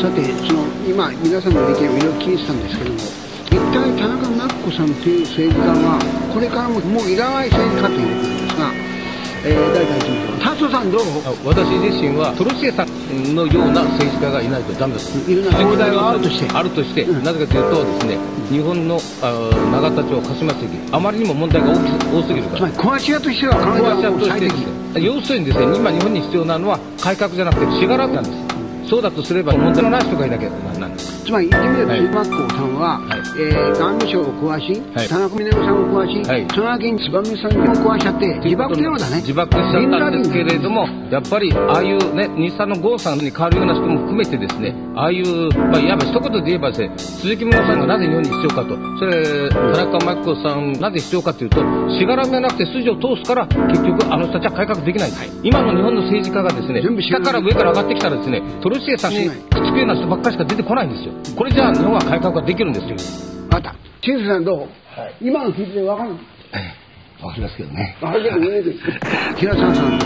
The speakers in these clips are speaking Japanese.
さてその今皆さんの意見をいろいろ聞いてたんですけども一体田中真紀子さんという政治家はこれからももういらない政治家ということなんですが、えー、誰か一部タスさんどう私自身はトルシエさんのような政治家がいないとダメです。いろんな問題はあるとして。あるとして、うん。なぜかというとですね日本のあ永田町鹿島関あまりにも問題が大き多すぎるから。つまり壊し屋としては考え壊し屋としてですね。要するにですね今日本に必要なのは改革じゃなくてしがらくなんですそうだとすれば本当のない人がいなきゃなんですつまり言ってみればはい中学校さんは、はい。えー外務省を壊し、はい。田中稔さんを壊し、はい。その秋に燕さんも壊しちゃって自爆テロだね。自爆しちゃったんですけれども、やっぱりああいうね、日産の郷さんに変わるような人も含めてですね、ああいう、まあ、いわば一言で言えばですね、鈴木宗男さんがなぜ日本に必要かと、それ、田中真紀子さんなぜ必要かというと、しがらみがなくて筋を通すから、結局あの人たちは改革できない。今の日本の政治家がですね下から上から上がってきたらですね、トルシエさんにくっつくような人ばっかりしか出てこないんですよ。これじゃあ日本は改革ができるんですよ。あった。清水さんどう、今の聞いてて分かるわかりますけどね。平沢 さん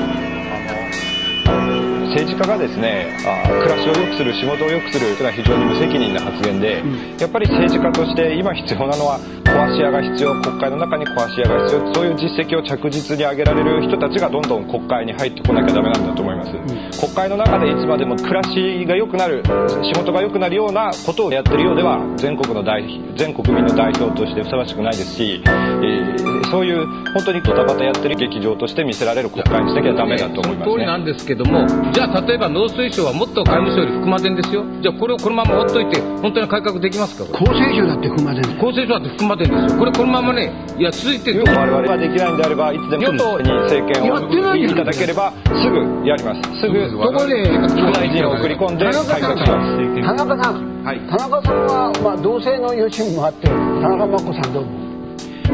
政治家がですねあ暮らしを良くする仕事を良くするというのは非常に無責任な発言で、やっぱり政治家として今必要なのは壊し屋が必要。国会の中に壊し屋が必要。そういう実績を着実に上げられる人たちがどんどん国会に入ってこなきゃダメなんだと思います、国会の中でいつまでも暮らしが良くなる仕事が良くなるようなことをやってるようでは全国の代全国民の代表としてふさわしくないですし、えーそういう本当にドタバタやってる劇場として見せられる国会にしなきゃダメだと思いますね。その通りなんですけども、じゃあ例えば農水省はもっと外務省より福間伝ですよ。じゃあこれをこのまま放っといて、本当に改革できますか？厚生省だって踏ませる。厚生省だって福間伝ですよ。これこのままね、いや続いてどう我々ができないんであればいつでも与党に政権やってないいただければすぐやりますすぐそころで副大臣を送り込んで田中さん改革します田中さん、はい田中さんは、まあ、同性の余震もあって田中真紀子さんどう思う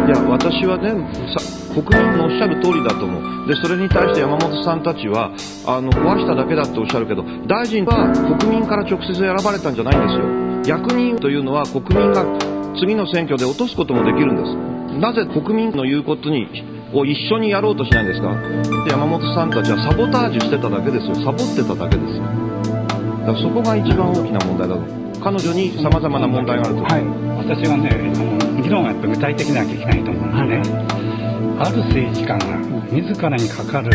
いや私はねさ国民のおっしゃる通りだと思うでそれに対して山本さんたちはあの壊しただけだっておっしゃるけど大臣は国民から直接選ばれたんじゃないんですよ役人というのは国民が次の選挙で落とすこともできるんです。なぜ国民の言うことにを一緒にやろうとしないんですか？で山本さんたちはサボタージュしてただけですよ。サボってただけですよ。だからそこが一番大きな問題だと。彼女に様々な問題があると、はい。私はね、あの議論はやっぱり具体的でなきゃいけないと思うんでね、ある政治家が自らにかかる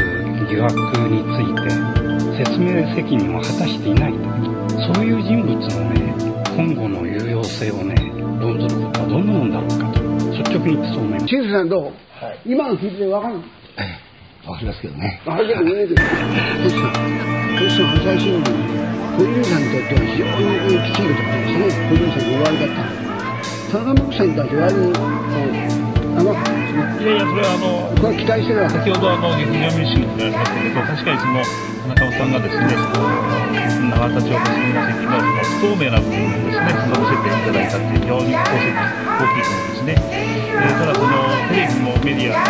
疑惑について説明責任を果たしていないと、そういう人物のね、今後の有用性をね、直に言ってそう？思い。ます。清水さんどう、今の聞いてて分かるわかりますけどね。あれでも上です星さん星さん朝日新聞小泉さんにとっては非常にきついことなんですね。小泉さんの終わりだった。田中真紀子さんに対して割にあのいやい。や、それはあの、これは期待してるわけ先ほどあの、岐阜読売新聞でありましたけど、確かにその、田中さんがですね、その、永田町の杉の関のその不透明な部分をですね、その見せていただいたって非常に功績大きいと思うんですね。えーただその、テレビもメディアも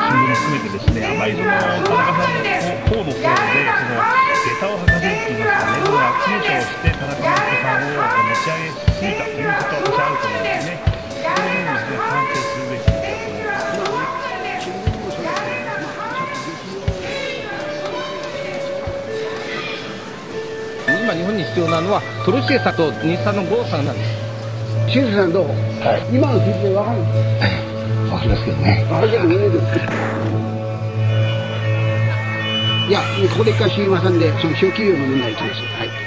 新聞も含めてですね、あまりその、田中さんの方の方で、その、下駄を履かせるって言いますかね、その悪夢者をして田中真紀さんを持ち上げ今日本に必要なのはトルシエさんと日産の郷さんなんです。清水さんどう、今の聞いてて分かるわかりますけどね。あれでも上ですいやここで一回知りませんでその初期料の問題いきますはい